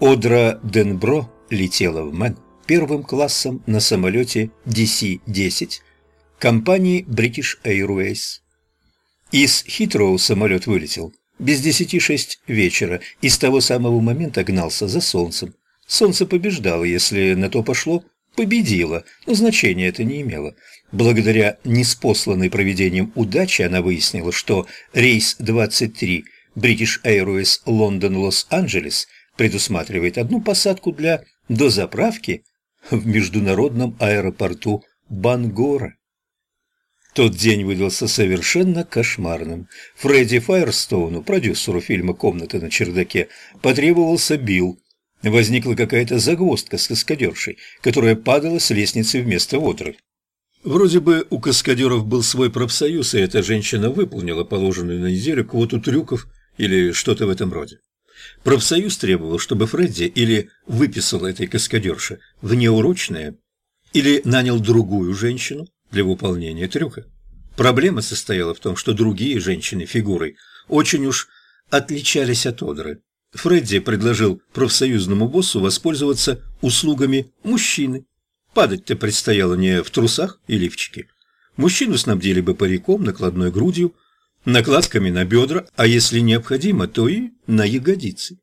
Одра Денбро летела в Мэн первым классом на самолете DC-10 компании British Airways. Из Хитроу самолет вылетел без десяти шесть вечера и с того самого момента гнался за солнцем. Солнце побеждало, если на то пошло, победило, но значения это не имело. Благодаря неспосланной проведением удачи она выяснила, что рейс 23 British Airways Лондон-Лос-Анджелес предусматривает одну посадку для дозаправки в международном аэропорту Бангора. Тот день выдался совершенно кошмарным. Фредди Файерстоуну, продюсеру фильма «Комната на чердаке», потребовался Билл. Возникла какая-то загвоздка с каскадершей, которая падала с лестницы вместо Одры. Вроде бы у каскадеров был свой профсоюз, и эта женщина выполнила положенную на неделю квоту трюков или что-то в этом роде. Профсоюз требовал, чтобы Фредди или выписал этой каскадерше внеурочное, или нанял другую женщину для выполнения трюка. Проблема состояла в том, что другие женщины фигурой очень уж отличались от Одры. Фредди предложил профсоюзному боссу воспользоваться услугами мужчины. Падать-то предстояло не в трусах и лифчике. Мужчину снабдили бы париком, накладной грудью, накладками на бедра, а если необходимо, то и на ягодицы.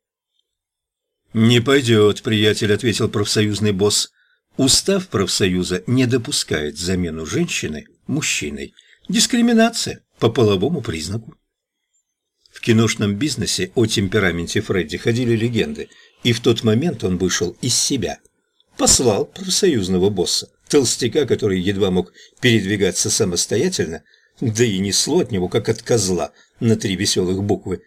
«Не пойдет, приятель», — ответил профсоюзный босс. «Устав профсоюза не допускает замену женщины мужчиной. Дискриминация по половому признаку». В киношном бизнесе о темпераменте Фредди ходили легенды, и в тот момент он вышел из себя. Послал профсоюзного босса, толстяка, который едва мог передвигаться самостоятельно, да и несло от него, как от козла, на три веселых буквы.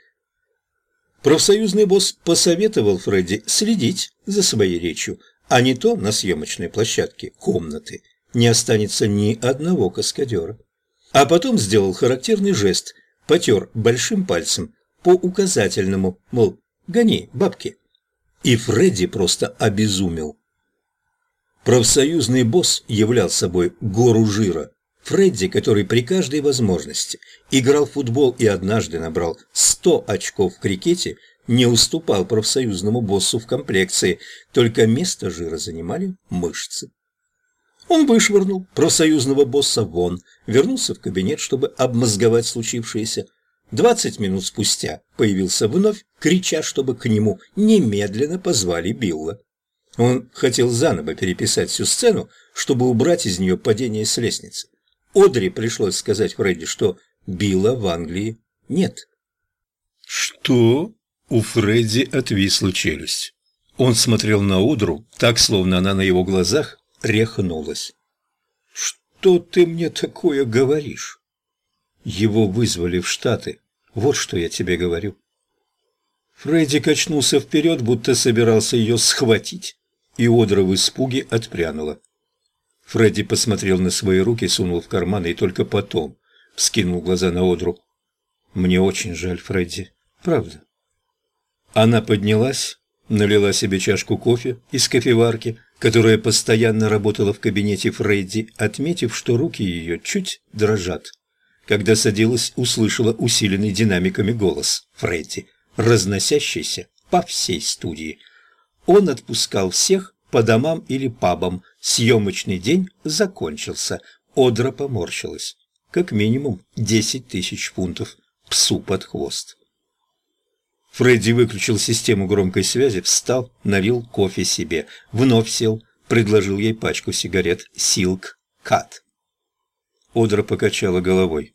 Профсоюзный босс посоветовал Фредди следить за своей речью, а не то на съемочной площадке комнаты не останется ни одного каскадера. А потом сделал характерный жест, потер большим пальцем по указательному, мол, гони, бабки. И Фредди просто обезумел. Профсоюзный босс являл собой гору жира, Фредди, который при каждой возможности играл в футбол и однажды набрал 100 очков в крикете, не уступал профсоюзному боссу в комплекции, только место жира занимали мышцы. Он вышвырнул профсоюзного босса вон, вернулся в кабинет, чтобы обмозговать случившееся. Двадцать минут спустя появился вновь, крича, чтобы к нему немедленно позвали Билла. Он хотел заново переписать всю сцену, чтобы убрать из нее падение с лестницы. Одри пришлось сказать Фредди, что Билла в Англии нет. Что? У Фредди отвисла челюсть. Он смотрел на Одру так, словно она на его глазах рехнулась. «Что ты мне такое говоришь?» «Его вызвали в Штаты. Вот что я тебе говорю». Фредди качнулся вперед, будто собирался ее схватить, и Одра в испуге отпрянула. Фредди посмотрел на свои руки, сунул в карманы и только потом вскинул глаза на Одру. «Мне очень жаль, Фредди. Правда». Она поднялась, налила себе чашку кофе из кофеварки, которая постоянно работала в кабинете Фредди, отметив, что руки ее чуть дрожат. Когда садилась, услышала усиленный динамиками голос Фредди, разносящийся по всей студии. Он отпускал всех по домам или пабам, Съемочный день закончился. Одра поморщилась. Как минимум десять тысяч фунтов псу под хвост. Фредди выключил систему громкой связи, встал, налил кофе себе, вновь сел, предложил ей пачку сигарет «Силк Кат». Одра покачала головой.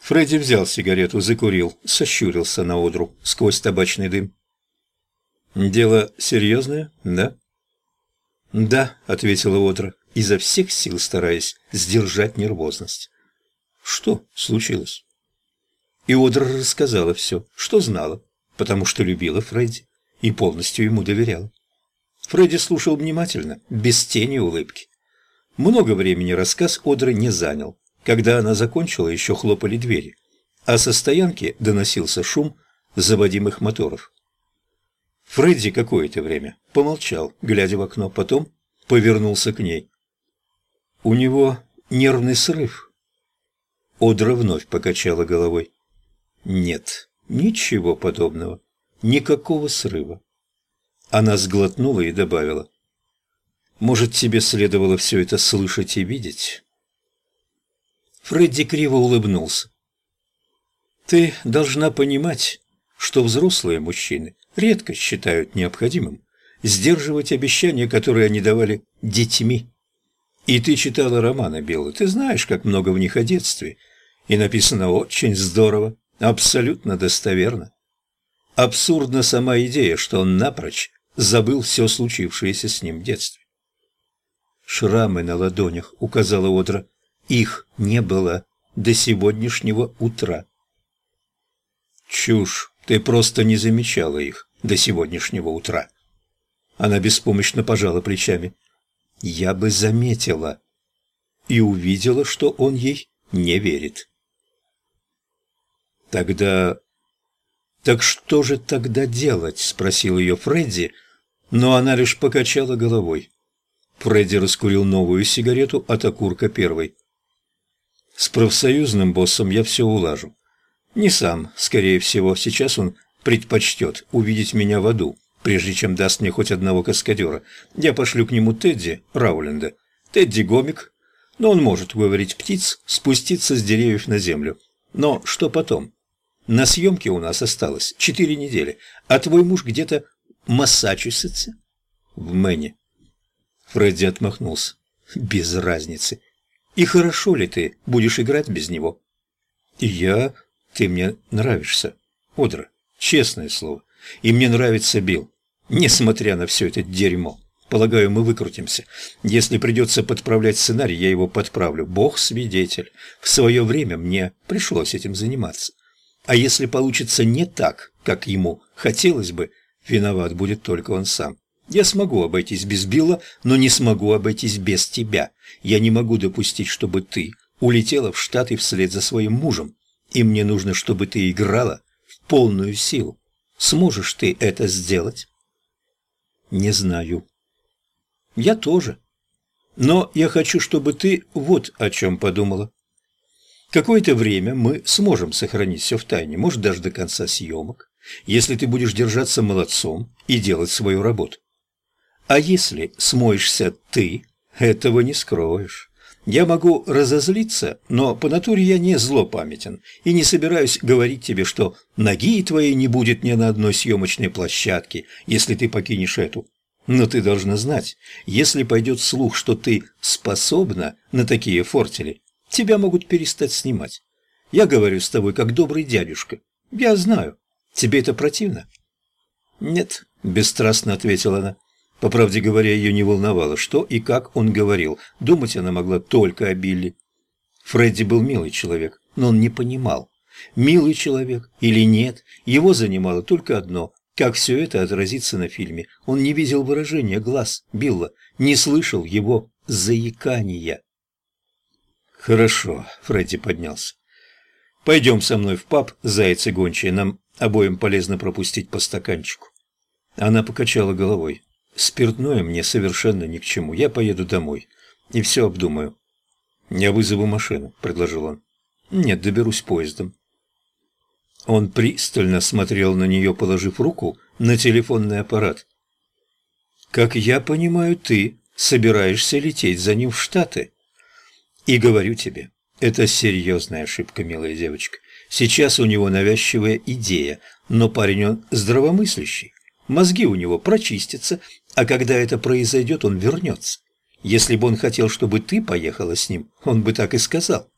Фредди взял сигарету, закурил, сощурился на Одру сквозь табачный дым. «Дело серьезное, да?» «Да», — ответила Одра, изо всех сил стараясь сдержать нервозность. «Что случилось?» И Одра рассказала все, что знала, потому что любила Фредди и полностью ему доверяла. Фредди слушал внимательно, без тени улыбки. Много времени рассказ Одры не занял. Когда она закончила, еще хлопали двери, а со стоянки доносился шум заводимых моторов. Фредди какое-то время помолчал, глядя в окно, потом повернулся к ней. «У него нервный срыв». Одра вновь покачала головой. «Нет, ничего подобного. Никакого срыва. Она сглотнула и добавила. «Может, тебе следовало все это слышать и видеть?» Фредди криво улыбнулся. «Ты должна понимать, что взрослые мужчины редко считают необходимым сдерживать обещания, которые они давали детьми. И ты читала романы, Билла, ты знаешь, как много в них о детстве. И написано очень здорово, абсолютно достоверно. Абсурдна сама идея, что он напрочь забыл все случившееся с ним в детстве. «Шрамы на ладонях», — указала Одра. «Их не было до сегодняшнего утра». «Чушь, ты просто не замечала их до сегодняшнего утра». Она беспомощно пожала плечами. «Я бы заметила» и увидела, что он ей не верит. «Тогда... так что же тогда делать?» – спросил ее Фредди, но она лишь покачала головой. Фредди раскурил новую сигарету от окурка первой. «С профсоюзным боссом я все улажу. Не сам, скорее всего, сейчас он предпочтет увидеть меня в аду, прежде чем даст мне хоть одного каскадера. Я пошлю к нему Тедди Рауленда. Тедди гомик, но он может выварить птиц, спуститься с деревьев на землю. Но что потом? На съемке у нас осталось четыре недели, а твой муж где-то Массачусетсе? В Мэне. Фредди отмахнулся. Без разницы. И хорошо ли ты будешь играть без него? Я... Ты мне нравишься, Одра, честное слово. И мне нравится Билл, несмотря на все это дерьмо. Полагаю, мы выкрутимся. Если придется подправлять сценарий, я его подправлю. Бог свидетель. В свое время мне пришлось этим заниматься. А если получится не так, как ему хотелось бы, виноват будет только он сам. Я смогу обойтись без Билла, но не смогу обойтись без тебя. Я не могу допустить, чтобы ты улетела в Штаты вслед за своим мужем. И мне нужно, чтобы ты играла в полную силу. Сможешь ты это сделать? Не знаю. Я тоже. Но я хочу, чтобы ты вот о чем подумала. Какое-то время мы сможем сохранить все в тайне, может, даже до конца съемок, если ты будешь держаться молодцом и делать свою работу. А если смоешься ты, этого не скроешь. Я могу разозлиться, но по натуре я не злопамятен и не собираюсь говорить тебе, что ноги твоей не будет ни на одной съемочной площадке, если ты покинешь эту. Но ты должна знать, если пойдет слух, что ты способна на такие фортели, тебя могут перестать снимать. Я говорю с тобой как добрый дядюшка. Я знаю. Тебе это противно? Нет, бесстрастно ответила она. По правде говоря, ее не волновало, что и как он говорил. Думать она могла только о Билли. Фредди был милый человек, но он не понимал, милый человек или нет. Его занимало только одно – как все это отразится на фильме. Он не видел выражения глаз Билла, не слышал его заикания. «Хорошо», — Фредди поднялся. «Пойдем со мной в паб, зайцы гончие, нам обоим полезно пропустить по стаканчику». Она покачала головой. Спиртное мне совершенно ни к чему. Я поеду домой и все обдумаю. Я вызову машину, предложил он. Нет, доберусь поездом. Он пристально смотрел на нее, положив руку на телефонный аппарат. «Как я понимаю, ты собираешься лететь за ним в Штаты?» «И говорю тебе, это серьезная ошибка, милая девочка. Сейчас у него навязчивая идея, но парень он здравомыслящий. Мозги у него прочистятся, а когда это произойдет, он вернется. Если бы он хотел, чтобы ты поехала с ним, он бы так и сказал.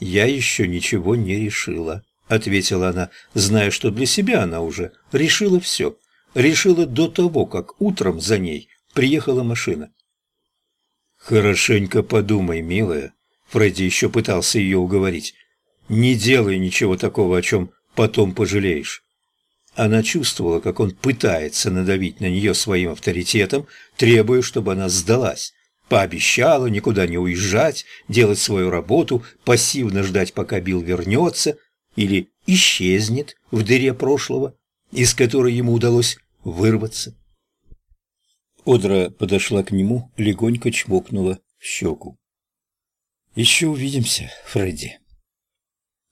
«Я еще ничего не решила», — ответила она, зная, что для себя она уже решила все. Решила до того, как утром за ней приехала машина. «Хорошенько подумай, милая», — Фредди еще пытался ее уговорить. «Не делай ничего такого, о чем потом пожалеешь. Она чувствовала, как он пытается надавить на нее своим авторитетом, требуя, чтобы она сдалась. Пообещала никуда не уезжать, делать свою работу, пассивно ждать, пока Билл вернется или исчезнет в дыре прошлого, из которой ему удалось вырваться. Одра подошла к нему, легонько чмокнула в щеку. «Еще увидимся, Фредди».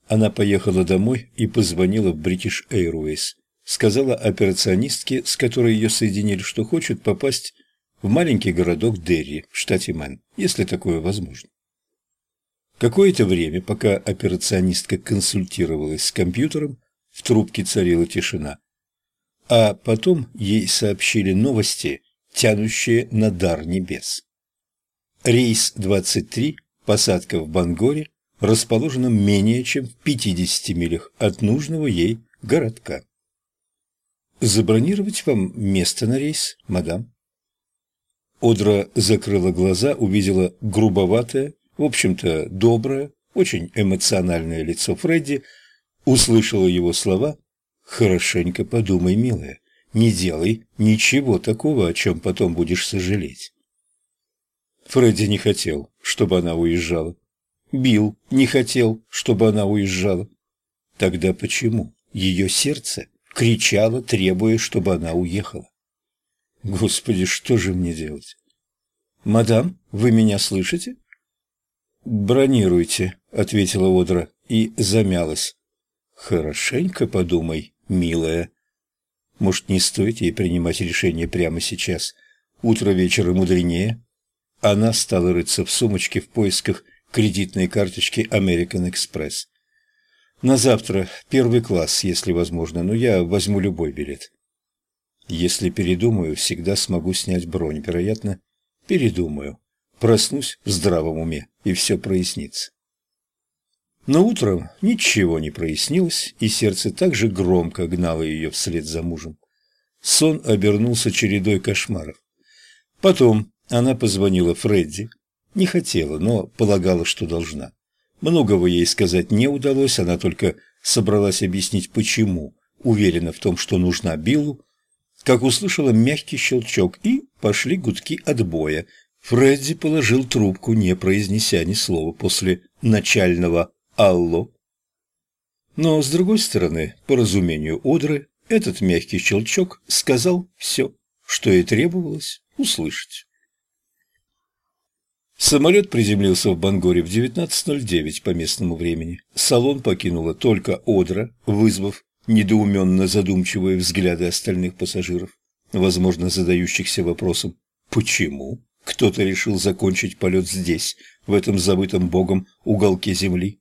Она поехала домой и позвонила в British Airways сказала операционистке, с которой ее соединили, что хочет попасть в маленький городок Дерри в штате Мэн, если такое возможно. Какое-то время, пока операционистка консультировалась с компьютером, в трубке царила тишина. А потом ей сообщили новости, тянущие на дар небес. Рейс 23, посадка в Бангоре, расположенном менее чем в 50 милях от нужного ей городка. «Забронировать вам место на рейс, мадам?» Одра закрыла глаза, увидела грубоватое, в общем-то, доброе, очень эмоциональное лицо Фредди, услышала его слова «Хорошенько подумай, милая, не делай ничего такого, о чем потом будешь сожалеть». Фредди не хотел, чтобы она уезжала. Билл не хотел, чтобы она уезжала. Тогда почему ее сердце кричало, требуя, чтобы она уехала? Господи, что же мне делать? Мадам, вы меня слышите? Бронируйте, ответила Одра и замялась. Хорошенько подумай, милая. Может, не стоит ей принимать решение прямо сейчас? Утро вечера мудренее. Она стала рыться в сумочке в поисках кредитной карточки American Express. На завтра первый класс, если возможно, но я возьму любой билет. Если передумаю, всегда смогу снять бронь. Вероятно, передумаю. Проснусь в здравом уме, и все прояснится. Но утром ничего не прояснилось, и сердце так же громко гнало ее вслед за мужем. Сон обернулся чередой кошмаров. Потом она позвонила Фредди. Не хотела, но полагала, что должна. Многого ей сказать не удалось, она только собралась объяснить, почему уверена в том, что нужна Биллу, как услышала мягкий щелчок, и пошли гудки отбоя. Фредди положил трубку, не произнеся ни слова после начального «Алло». Но, с другой стороны, по разумению Одры, этот мягкий щелчок сказал все, что ей требовалось услышать. Самолет приземлился в Бангоре в 19.09 по местному времени. Салон покинула только Одра, вызвав недоуменно задумчивые взгляды остальных пассажиров, возможно, задающихся вопросом «Почему?» кто-то решил закончить полет здесь, в этом забытом богом уголке земли.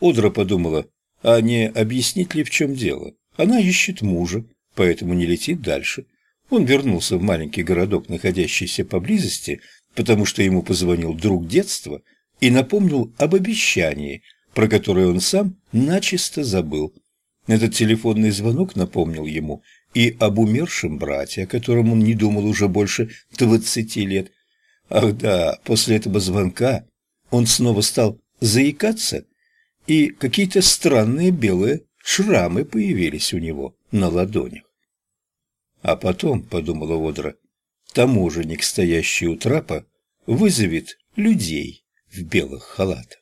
Одра подумала, а не объяснить ли в чем дело? Она ищет мужа, поэтому не летит дальше. Он вернулся в маленький городок, находящийся поблизости, потому что ему позвонил друг детства и напомнил об обещании, про которое он сам начисто забыл. Этот телефонный звонок напомнил ему и об умершем брате, о котором он не думал уже больше двадцати лет. Ах да, после этого звонка он снова стал заикаться, и какие-то странные белые шрамы появились у него на ладонях. А потом, подумала Одра, таможенник, стоящий у трапа, вызовет людей в белых халатах.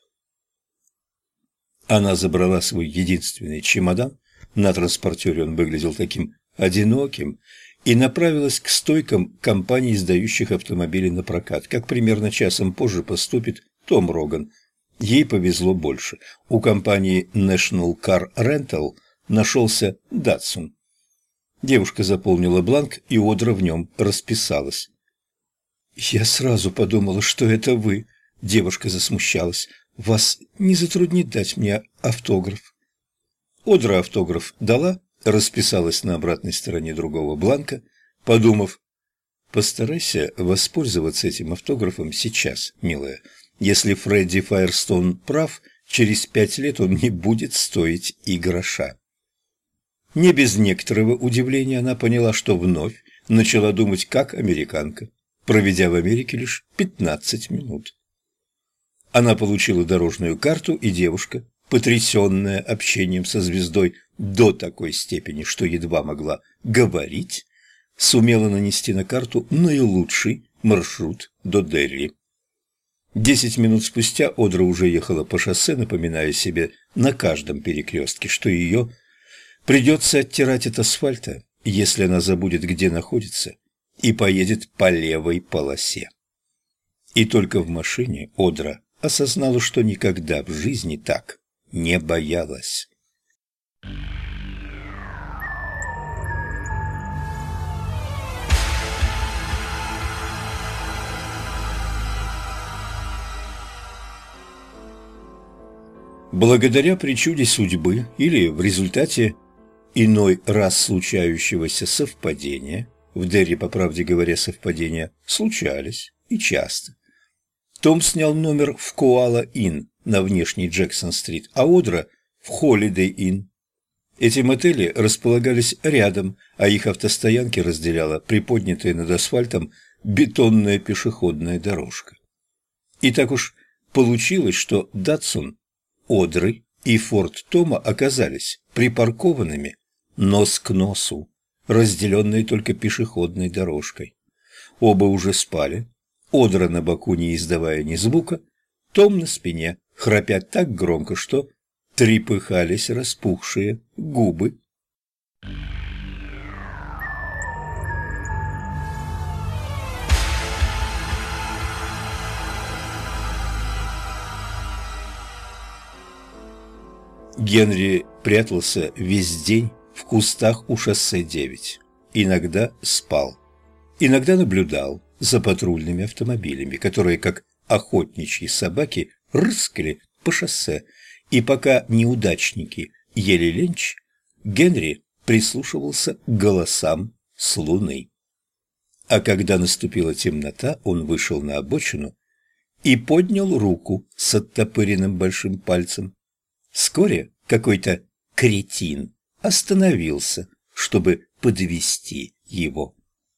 Она забрала свой единственный чемодан, на транспортере он выглядел таким одиноким, и направилась к стойкам компаний, издающих автомобили на прокат. Как примерно часом позже поступит Том Роган. Ей повезло больше. У компании National Car Rental нашелся Datsun. Девушка заполнила бланк, и Одра в нем расписалась. «Я сразу подумала, что это вы», — девушка засмущалась. Вас не затруднит дать мне автограф?» Одра автограф дала, расписалась на обратной стороне другого бланка, подумав, «Постарайся воспользоваться этим автографом сейчас, милая. Если Фредди Файерстон прав, через пять лет он не будет стоить и гроша». Не без некоторого удивления она поняла, что вновь начала думать как американка, проведя в Америке лишь пятнадцать минут. Она получила дорожную карту, и девушка, потрясенная общением со звездой до такой степени, что едва могла говорить, сумела нанести на карту наилучший маршрут до Дерри. Десять минут спустя Одра уже ехала по шоссе, напоминая себе на каждом перекрестке, что ее Придется оттирать от асфальта, если она забудет, где находится, и поедет по левой полосе. И только в машине Одра осознала, что никогда в жизни так не боялась. Благодаря причуде судьбы или в результате иной раз случающегося совпадения, в Дерри, по правде говоря, совпадения случались и часто, том снял номер в Коала-Инн на внешней Джексон-стрит, а Одра – в Холидей-Инн. Эти мотели располагались рядом, а их автостоянки разделяла приподнятая над асфальтом бетонная пешеходная дорожка. И так уж получилось, что Датсон, Одры и Форд Тома оказались припаркованными нос к носу, разделенные только пешеходной дорожкой. Оба уже спали, Одра на боку, не издавая ни звука, Том на спине, храпя так громко, что трепыхались распухшие губы. Генри прятался весь день в кустах у шоссе 9. Иногда спал. Иногда наблюдал за патрульными автомобилями, которые, как охотничьи собаки, рыскали по шоссе, и пока неудачники ели ленч, Генри прислушивался к голосам с луны. А когда наступила темнота, он вышел на обочину и поднял руку с оттопыренным большим пальцем. Вскоре какой-то кретин остановился, чтобы подвести его.